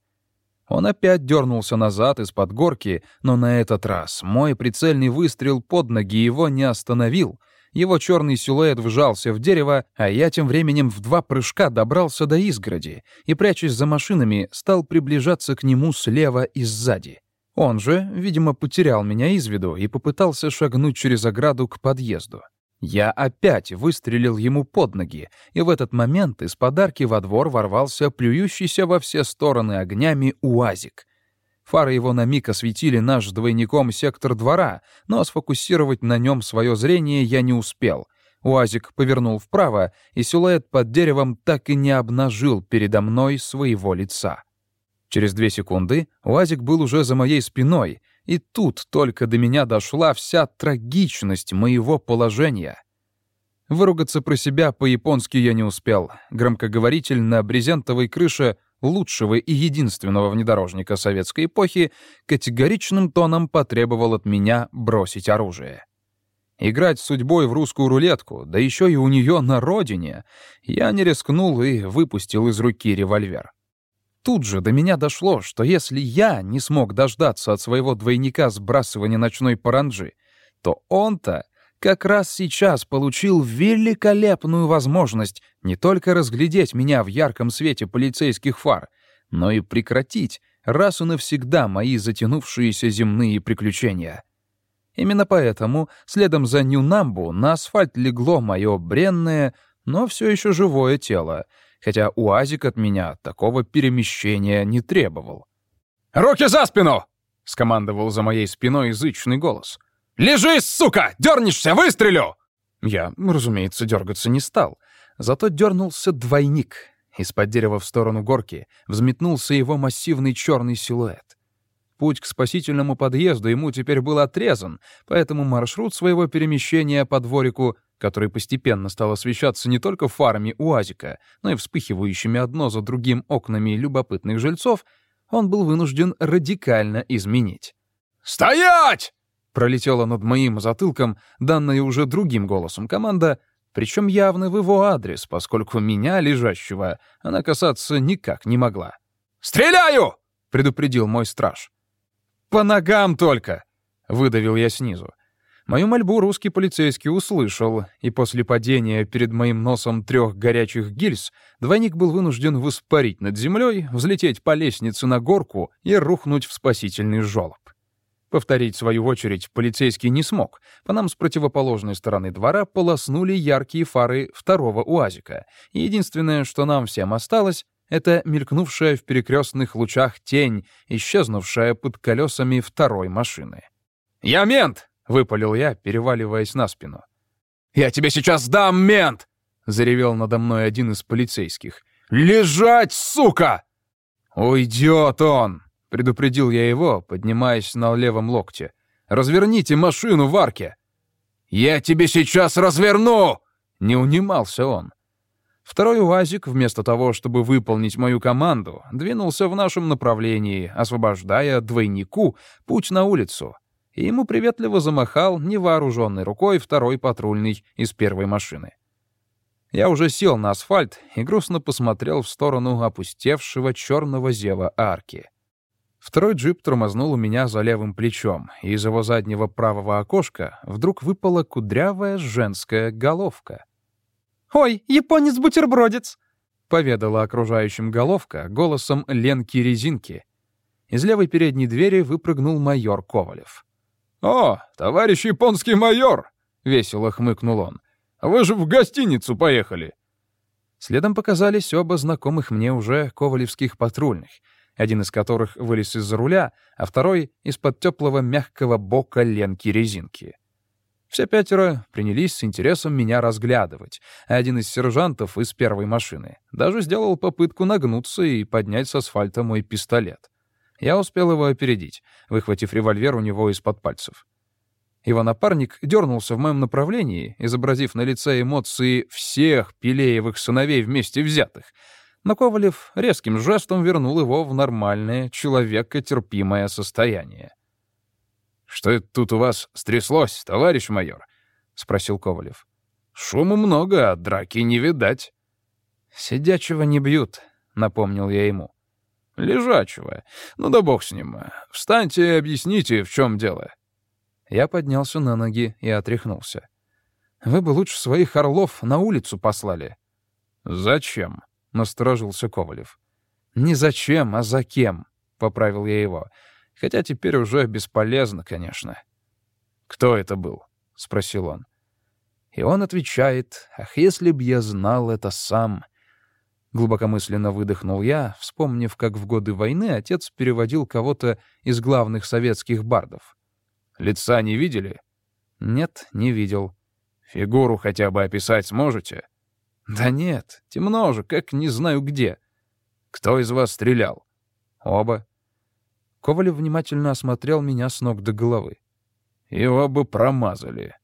Он опять дернулся назад из-под горки, но на этот раз мой прицельный выстрел под ноги его не остановил. Его черный силуэт вжался в дерево, а я тем временем в два прыжка добрался до изгороди и, прячась за машинами, стал приближаться к нему слева и сзади. Он же, видимо, потерял меня из виду и попытался шагнуть через ограду к подъезду. Я опять выстрелил ему под ноги, и в этот момент из подарки во двор ворвался плюющийся во все стороны огнями УАЗик. Фары его на миг осветили наш двойником сектор двора, но сфокусировать на нем свое зрение я не успел. УАЗик повернул вправо, и силуэт под деревом так и не обнажил передо мной своего лица. Через две секунды УАЗик был уже за моей спиной — и тут только до меня дошла вся трагичность моего положения. Выругаться про себя по-японски я не успел. Громкоговоритель на брезентовой крыше лучшего и единственного внедорожника советской эпохи категоричным тоном потребовал от меня бросить оружие. Играть судьбой в русскую рулетку, да еще и у нее на родине, я не рискнул и выпустил из руки револьвер. Тут же до меня дошло, что если я не смог дождаться от своего двойника сбрасывания ночной паранджи, то он-то как раз сейчас получил великолепную возможность не только разглядеть меня в ярком свете полицейских фар, но и прекратить раз и навсегда мои затянувшиеся земные приключения. Именно поэтому, следом за Нюнамбу, на асфальт легло мое бренное, но все еще живое тело — хотя УАЗик от меня такого перемещения не требовал. «Руки за спину!» — скомандовал за моей спиной язычный голос. «Лежи, сука! Дернешься, выстрелю!» Я, разумеется, дергаться не стал. Зато дернулся двойник. Из-под дерева в сторону горки взметнулся его массивный черный силуэт. Путь к спасительному подъезду ему теперь был отрезан, поэтому маршрут своего перемещения по дворику который постепенно стал освещаться не только фарами УАЗика, но и вспыхивающими одно за другим окнами любопытных жильцов, он был вынужден радикально изменить. «Стоять!» — пролетела над моим затылком, данная уже другим голосом команда, причем явно в его адрес, поскольку меня, лежащего, она касаться никак не могла. «Стреляю!» — предупредил мой страж. «По ногам только!» — выдавил я снизу. Мою мольбу русский полицейский услышал, и после падения перед моим носом трех горячих гильз двойник был вынужден воспарить над землей, взлететь по лестнице на горку и рухнуть в спасительный жёлоб. Повторить свою очередь полицейский не смог. По нам с противоположной стороны двора полоснули яркие фары второго УАЗика. И единственное, что нам всем осталось, это мелькнувшая в перекрестных лучах тень, исчезнувшая под колесами второй машины. «Я мент!» — выпалил я, переваливаясь на спину. «Я тебе сейчас дам, мент!» — заревел надо мной один из полицейских. «Лежать, сука!» «Уйдет он!» — предупредил я его, поднимаясь на левом локте. «Разверните машину в арке!» «Я тебе сейчас разверну!» — не унимался он. Второй УАЗик, вместо того, чтобы выполнить мою команду, двинулся в нашем направлении, освобождая двойнику путь на улицу и ему приветливо замахал невооруженной рукой второй патрульный из первой машины. Я уже сел на асфальт и грустно посмотрел в сторону опустевшего черного зева арки. Второй джип тормознул у меня за левым плечом, и из его заднего правого окошка вдруг выпала кудрявая женская головка. «Ой, японец-бутербродец!» — поведала окружающим головка голосом Ленки-резинки. Из левой передней двери выпрыгнул майор Ковалев. «О, товарищ японский майор!» — весело хмыкнул он. «Вы же в гостиницу поехали!» Следом показались оба знакомых мне уже ковалевских патрульных, один из которых вылез из-за руля, а второй — из-под теплого мягкого бока Ленки-резинки. Все пятеро принялись с интересом меня разглядывать, а один из сержантов из первой машины даже сделал попытку нагнуться и поднять с асфальта мой пистолет. Я успел его опередить, выхватив револьвер у него из-под пальцев. Его напарник дернулся в моем направлении, изобразив на лице эмоции всех Пелеевых сыновей вместе взятых, но Ковалев резким жестом вернул его в нормальное, человекотерпимое состояние. «Что это тут у вас стряслось, товарищ майор?» — спросил Ковалев. «Шума много, а драки не видать». «Сидячего не бьют», — напомнил я ему. «Лежачего. Ну да бог с ним. Встаньте и объясните, в чем дело». Я поднялся на ноги и отряхнулся. «Вы бы лучше своих орлов на улицу послали». «Зачем?» — насторожился Ковалев. «Не зачем, а за кем», — поправил я его. Хотя теперь уже бесполезно, конечно. «Кто это был?» — спросил он. И он отвечает, «Ах, если б я знал это сам!» Глубокомысленно выдохнул я, вспомнив, как в годы войны отец переводил кого-то из главных советских бардов. «Лица не видели?» «Нет, не видел». «Фигуру хотя бы описать сможете?» «Да нет, темно же, как не знаю где». «Кто из вас стрелял?» «Оба». Ковалев внимательно осмотрел меня с ног до головы. «Его бы промазали».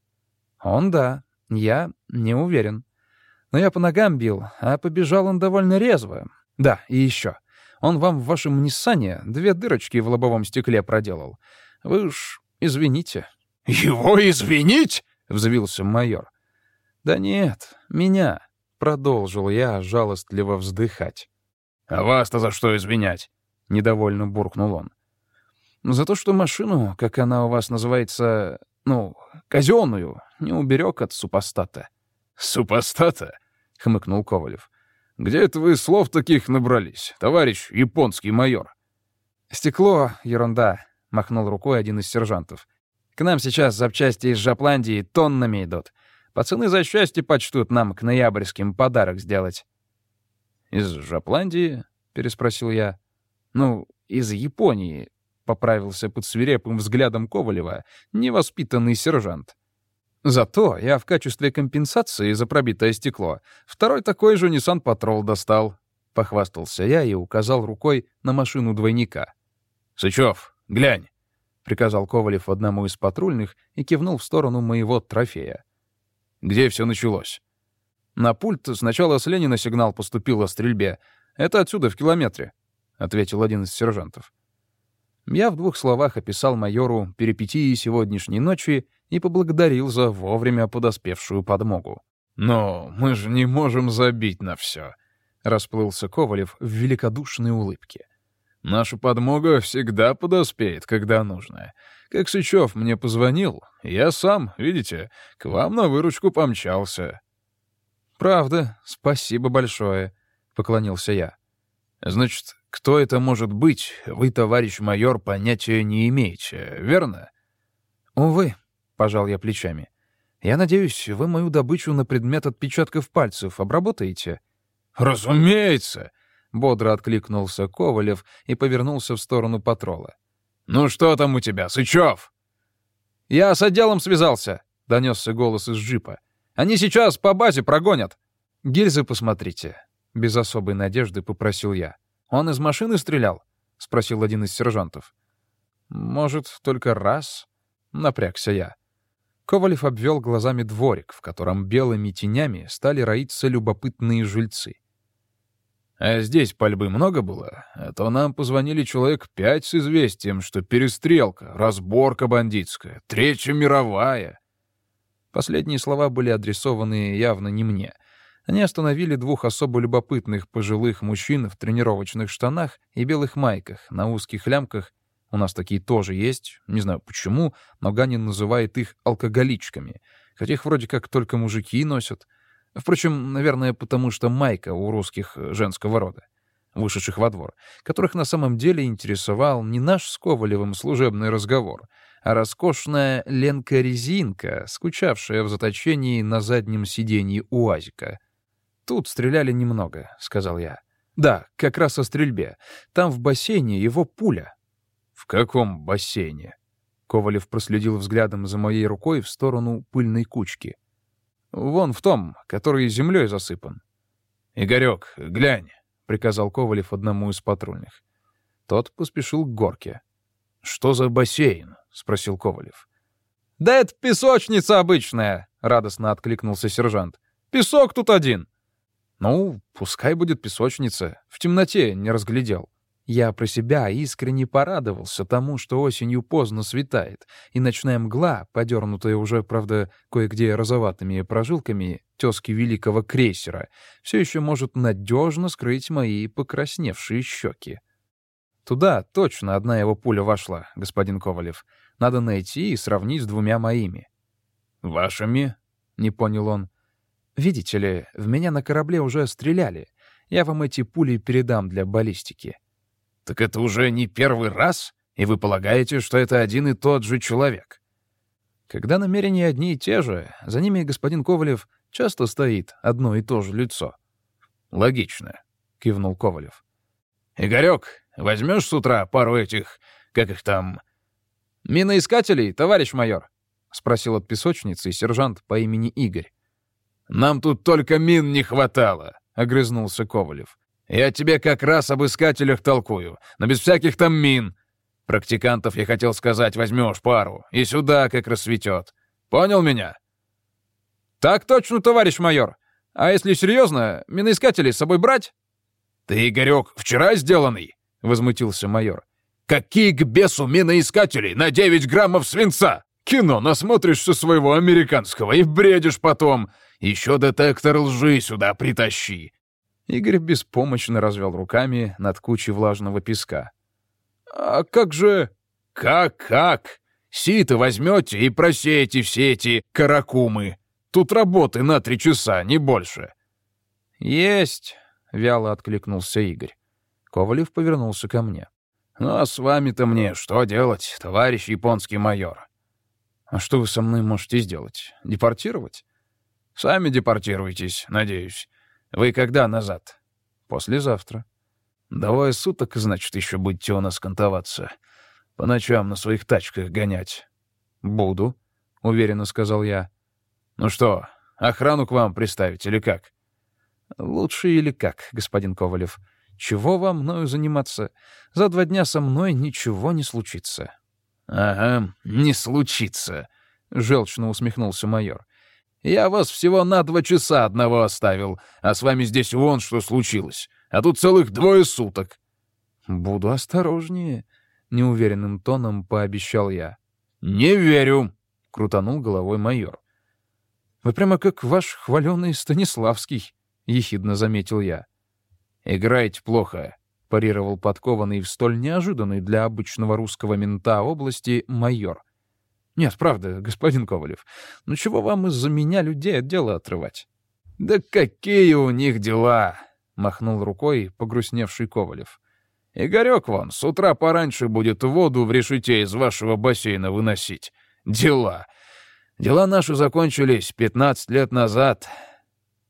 «Он да, я не уверен. Но я по ногам бил, а побежал он довольно резво. Да, и еще. Он вам в вашем Ниссане две дырочки в лобовом стекле проделал. Вы уж извините». «Его извинить?» — взвился майор. «Да нет, меня», — продолжил я жалостливо вздыхать. «А вас-то за что извинять?» — недовольно буркнул он. За то, что машину, как она у вас называется, ну, казенную, не уберег от супостата. «Супостата?» — хмыкнул Ковалев. «Где это вы слов таких набрались, товарищ японский майор?» «Стекло — ерунда», — махнул рукой один из сержантов. «К нам сейчас запчасти из Жапландии тоннами идут. Пацаны за счастье почтут нам к ноябрьским подарок сделать». «Из Жапландии?» — переспросил я. «Ну, из Японии поправился под свирепым взглядом Ковалева невоспитанный сержант. Зато я в качестве компенсации за пробитое стекло второй такой же Nissan Patrol достал. Похвастался я и указал рукой на машину двойника. «Сычев, глянь!» — приказал Ковалев одному из патрульных и кивнул в сторону моего трофея. «Где все началось?» «На пульт сначала с Ленина сигнал поступил о стрельбе. Это отсюда, в километре», — ответил один из сержантов. Я в двух словах описал майору перипетии сегодняшней ночи и поблагодарил за вовремя подоспевшую подмогу. «Но мы же не можем забить на все», — расплылся Ковалев в великодушной улыбке. «Наша подмога всегда подоспеет, когда нужно. Как Сычев мне позвонил, я сам, видите, к вам на выручку помчался». «Правда, спасибо большое», — поклонился я. «Значит, кто это может быть, вы, товарищ майор, понятия не имеете, верно? Увы, пожал я плечами. Я надеюсь, вы мою добычу на предмет отпечатков пальцев обработаете? Разумеется, бодро откликнулся Ковалев и повернулся в сторону патрола. Ну что там у тебя, Сычев? Я с отделом связался, донесся голос из джипа. Они сейчас по базе прогонят. Гильзы посмотрите, без особой надежды попросил я. «Он из машины стрелял?» — спросил один из сержантов. «Может, только раз?» — напрягся я. Ковалев обвел глазами дворик, в котором белыми тенями стали роиться любопытные жильцы. «А здесь пальбы много было? А то нам позвонили человек пять с известием, что перестрелка, разборка бандитская, Третья мировая». Последние слова были адресованы явно не мне. Они остановили двух особо любопытных пожилых мужчин в тренировочных штанах и белых майках на узких лямках. У нас такие тоже есть. Не знаю почему, но Ганин называет их алкоголичками. Хотя их вроде как только мужики носят. Впрочем, наверное, потому что майка у русских женского рода, вышедших во двор, которых на самом деле интересовал не наш с Ковалевым служебный разговор, а роскошная Ленка-резинка, скучавшая в заточении на заднем сиденье УАЗика — «Тут стреляли немного», — сказал я. «Да, как раз о стрельбе. Там в бассейне его пуля». «В каком бассейне?» Ковалев проследил взглядом за моей рукой в сторону пыльной кучки. «Вон в том, который землей засыпан». «Игорек, глянь», — приказал Ковалев одному из патрульных. Тот поспешил к горке. «Что за бассейн?» — спросил Ковалев. «Да это песочница обычная!» — радостно откликнулся сержант. «Песок тут один!» Ну, пускай будет песочница. В темноте не разглядел. Я про себя искренне порадовался тому, что осенью поздно светает, и ночная мгла, подернутая уже, правда, кое-где розоватыми прожилками тезки великого крейсера, все еще может надежно скрыть мои покрасневшие щеки. Туда точно одна его пуля вошла, господин Ковалев. Надо найти и сравнить с двумя моими. «Вашими?» — не понял он. Видите ли, в меня на корабле уже стреляли. Я вам эти пули передам для баллистики». «Так это уже не первый раз? И вы полагаете, что это один и тот же человек?» Когда намерения одни и те же, за ними господин Ковалев часто стоит одно и то же лицо. «Логично», — кивнул Ковалев. «Игорек, возьмешь с утра пару этих, как их там...» «Миноискателей, товарищ майор?» — спросил от песочницы сержант по имени Игорь. «Нам тут только мин не хватало», — огрызнулся Ковалев. «Я тебе как раз об искателях толкую, но без всяких там мин. Практикантов, я хотел сказать, возьмешь пару, и сюда как рассветет. Понял меня?» «Так точно, товарищ майор. А если серьезно, миноискатели с собой брать?» «Ты, Игорек, вчера сделанный?» — возмутился майор. «Какие к бесу миноискатели на 9 граммов свинца? Кино насмотришься своего американского и бредишь потом. Еще детектор лжи сюда притащи!» Игорь беспомощно развел руками над кучей влажного песка. «А как же...» «Как-как? Сито возьмете и просеете все эти каракумы. Тут работы на три часа, не больше». «Есть!» — вяло откликнулся Игорь. Ковалев повернулся ко мне. «Ну а с вами-то мне что делать, товарищ японский майор?» «А что вы со мной можете сделать? Депортировать?» Сами депортируйтесь, надеюсь. Вы когда назад? Послезавтра. Двое суток, значит, еще будете у нас кантоваться. По ночам на своих тачках гонять. Буду, — уверенно сказал я. Ну что, охрану к вам приставить или как? Лучше или как, господин Ковалев. Чего вам мною заниматься? За два дня со мной ничего не случится. — Ага, не случится, — желчно усмехнулся майор. Я вас всего на два часа одного оставил, а с вами здесь вон что случилось. А тут целых двое суток». «Буду осторожнее», — неуверенным тоном пообещал я. «Не верю», — крутанул головой майор. «Вы прямо как ваш хваленый Станиславский», — ехидно заметил я. «Играете плохо», — парировал подкованный в столь неожиданной для обычного русского мента области майор — «Нет, правда, господин Ковалев. Ну чего вам из-за меня людей от дела отрывать?» «Да какие у них дела!» — махнул рукой погрустневший Ковалев. «Игорек вон с утра пораньше будет воду в решете из вашего бассейна выносить. Дела. Дела наши закончились пятнадцать лет назад.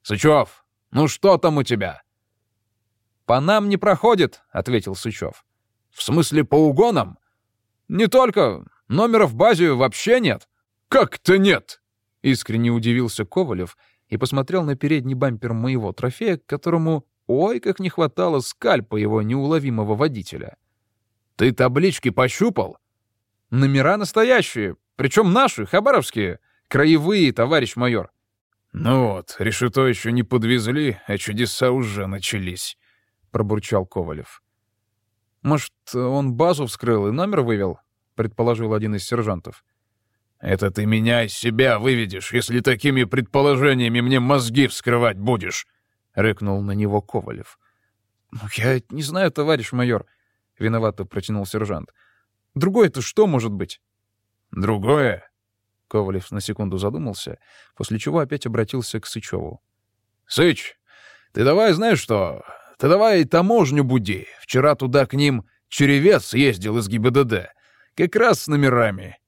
Сычев, ну что там у тебя?» «По нам не проходит», — ответил Сычев. «В смысле, по угонам?» «Не только. Номера в базе вообще нет». «Как-то нет?» — искренне удивился Ковалев и посмотрел на передний бампер моего трофея, которому, ой, как не хватало скальпа его неуловимого водителя. «Ты таблички пощупал?» «Номера настоящие, причем наши, хабаровские, краевые, товарищ майор». «Ну вот, решето еще не подвезли, а чудеса уже начались», — пробурчал Ковалев. «Может, он базу вскрыл и номер вывел?» — предположил один из сержантов. «Это ты меня из себя выведешь, если такими предположениями мне мозги вскрывать будешь!» — рыкнул на него Ковалев. «Ну, я не знаю, товарищ майор», — виновато протянул сержант. «Другое-то что может быть?» «Другое?» Ковалев на секунду задумался, после чего опять обратился к Сычеву. «Сыч, ты давай знаешь что? Ты давай таможню буди. Вчера туда к ним черевец ездил из ГИБДД. Как раз с номерами».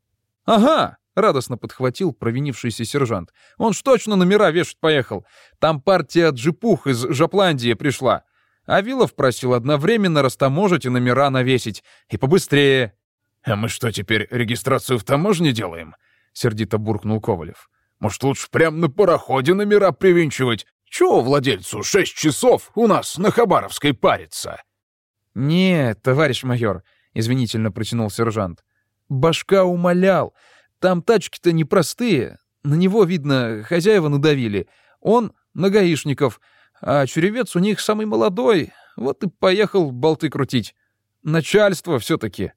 «Ага!» — радостно подхватил провинившийся сержант. «Он ж точно номера вешать поехал. Там партия джипух из Жапландии пришла. А Вилов просил одновременно растаможить и номера навесить. И побыстрее». «А мы что, теперь регистрацию в таможне делаем?» — сердито буркнул Ковалев. «Может, лучше прямо на пароходе номера привинчивать? Чего владельцу шесть часов у нас на Хабаровской париться?» «Нет, товарищ майор», — извинительно протянул сержант. «Башка умолял. Там тачки-то непростые. На него, видно, хозяева надавили. Он на гаишников, а черевец у них самый молодой. Вот и поехал болты крутить. Начальство все-таки».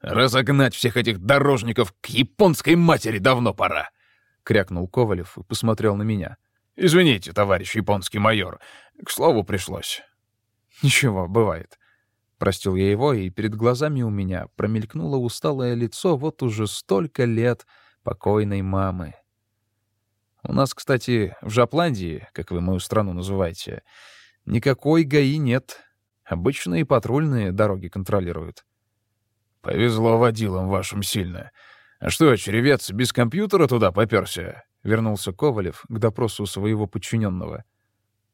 «Разогнать всех этих дорожников к японской матери давно пора!» — крякнул Ковалев и посмотрел на меня. «Извините, товарищ японский майор. К слову пришлось». «Ничего, бывает». Простил я его, и перед глазами у меня промелькнуло усталое лицо вот уже столько лет покойной мамы. У нас, кстати, в Жапландии, как вы мою страну называете, никакой ГАИ нет. Обычные патрульные дороги контролируют. «Повезло водилам вашим сильно. А что, черевец без компьютера туда попёрся?» — вернулся Ковалев к допросу своего подчиненного.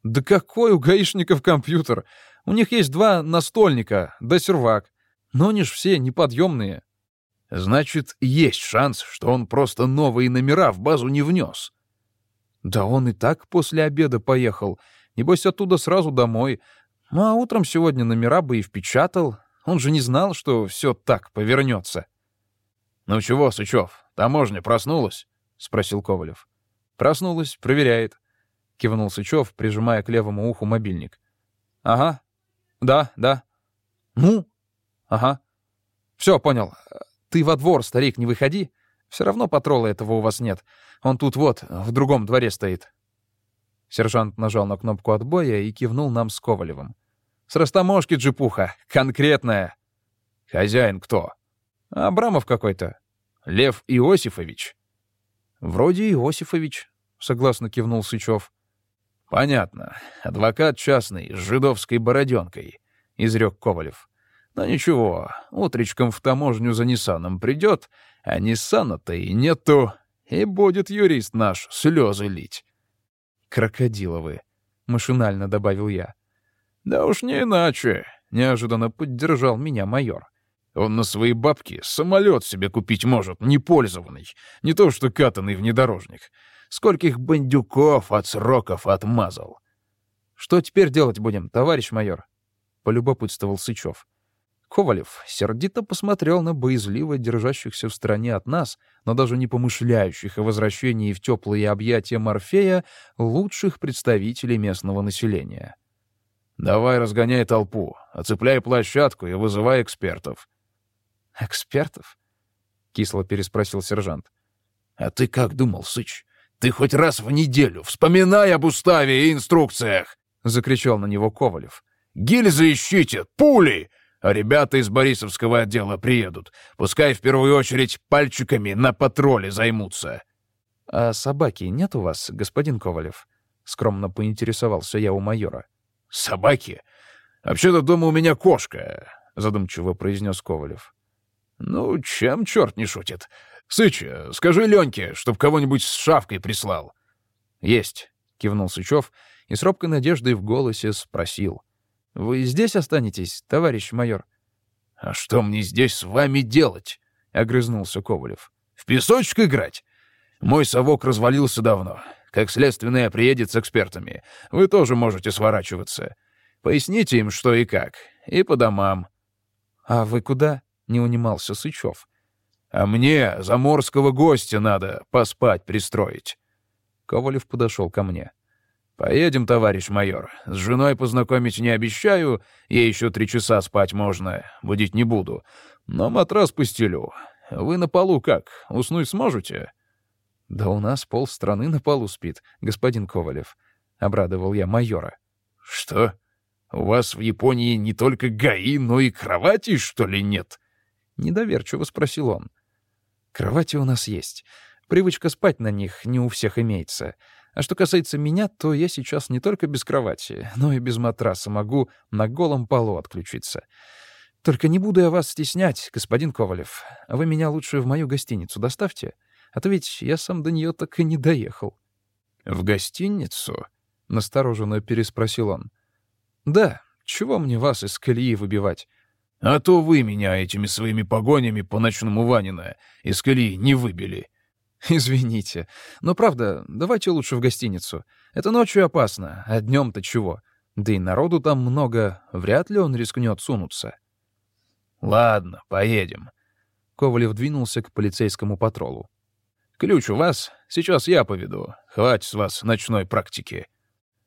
«Да какой у гаишников компьютер? У них есть два настольника, да сервак. Но они ж все неподъемные». «Значит, есть шанс, что он просто новые номера в базу не внес». «Да он и так после обеда поехал. Небось, оттуда сразу домой. Ну а утром сегодня номера бы и впечатал, он же не знал, что все так повернется. «Ну чего, Сычев, таможня проснулась?» — спросил Ковалев. «Проснулась, проверяет», — кивнул Сычев, прижимая к левому уху мобильник. «Ага. Да, да. Ну? Ага. Все, понял. Ты во двор, старик, не выходи. Все равно патрола этого у вас нет. Он тут вот, в другом дворе стоит». Сержант нажал на кнопку отбоя и кивнул нам с Ковалевым. С растаможки джипуха. Конкретная. Хозяин кто? Абрамов какой-то. Лев Иосифович. Вроде Иосифович, согласно кивнул Сычев. Понятно. Адвокат частный, с жидовской бороденкой, изрек Ковалев. Но ничего, утречком в таможню за Ниссаном придет, а Ниссана-то и нету, и будет юрист наш слезы лить. Крокодиловы, машинально добавил я. «Да уж не иначе», — неожиданно поддержал меня майор. «Он на свои бабки самолет себе купить может, непользованный, не то что катанный внедорожник. Скольких бандюков от сроков отмазал». «Что теперь делать будем, товарищ майор?» — полюбопытствовал Сычев. Ковалев сердито посмотрел на боязливо держащихся в стороне от нас, но даже не помышляющих о возвращении в теплые объятия Морфея лучших представителей местного населения. Давай разгоняй толпу, оцепляй площадку и вызывай экспертов. Экспертов? Кисло переспросил сержант. А ты как думал, Сыч? Ты хоть раз в неделю вспоминай об уставе и инструкциях! Закричал на него Ковалев. Гильзы ищите, пули! А ребята из Борисовского отдела приедут. Пускай в первую очередь пальчиками на патруле займутся. — А собаки нет у вас, господин Ковалев? — скромно поинтересовался я у майора. «Собаки? Вообще-то дома у меня кошка», — задумчиво произнес Ковалев. «Ну, чем черт не шутит? Сыча, скажи Леньке, чтоб кого-нибудь с шавкой прислал». «Есть», — кивнул Сычев и с робкой надеждой в голосе спросил. «Вы здесь останетесь, товарищ майор?» «А что мне здесь с вами делать?» — огрызнулся Ковалев. «В песочек играть? Мой совок развалился давно. Как следственное приедет с экспертами, вы тоже можете сворачиваться. Поясните им, что и как. И по домам». «А вы куда?» — не унимался Сычев. «А мне заморского гостя надо поспать пристроить». Ковалев подошел ко мне. «Поедем, товарищ майор. С женой познакомить не обещаю, ей еще три часа спать можно, будить не буду. Но матрас постелю. Вы на полу как, уснуть сможете?» «Да у нас полстраны на полу спит, господин Ковалев», — обрадовал я майора. «Что? У вас в Японии не только ГАИ, но и кровати, что ли, нет?» — недоверчиво спросил он. «Кровати у нас есть. Привычка спать на них не у всех имеется. А что касается меня, то я сейчас не только без кровати, но и без матраса могу на голом полу отключиться. Только не буду я вас стеснять, господин Ковалев. Вы меня лучше в мою гостиницу доставьте, а то ведь я сам до нее так и не доехал». «В гостиницу?» — настороженно переспросил он. «Да, чего мне вас из колеи выбивать?» «А то вы меня этими своими погонями по ночному Ванина из колеи не выбили». «Извините. Но правда, давайте лучше в гостиницу. Это ночью опасно, а днем-то чего? Да и народу там много, вряд ли он рискнет сунуться». «Ладно, поедем». Ковалев двинулся к полицейскому патролу. «Ключ у вас? Сейчас я поведу. Хватит с вас ночной практики».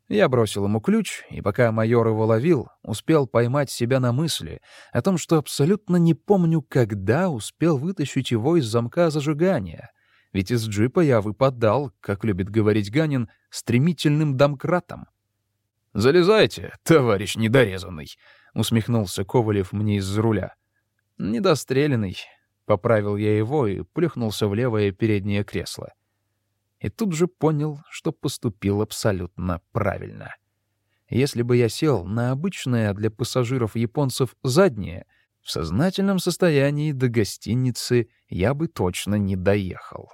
Я бросил ему ключ, и пока майор его ловил, успел поймать себя на мысли о том, что абсолютно не помню, когда успел вытащить его из замка зажигания. Ведь из джипа я выпадал, как любит говорить Ганин, стремительным домкратом. «Залезайте, товарищ недорезанный», — усмехнулся Ковалев мне из-за руля. «Недостреленный», — поправил я его и плюхнулся в левое переднее кресло. И тут же понял, что поступил абсолютно правильно. Если бы я сел на обычное для пассажиров японцев заднее, в сознательном состоянии до гостиницы я бы точно не доехал.